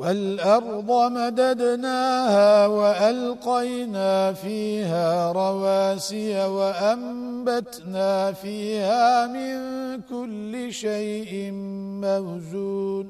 والأرض مددناها وألقينا فيها رواسي وأنبتنا فيها من كل شيء موزون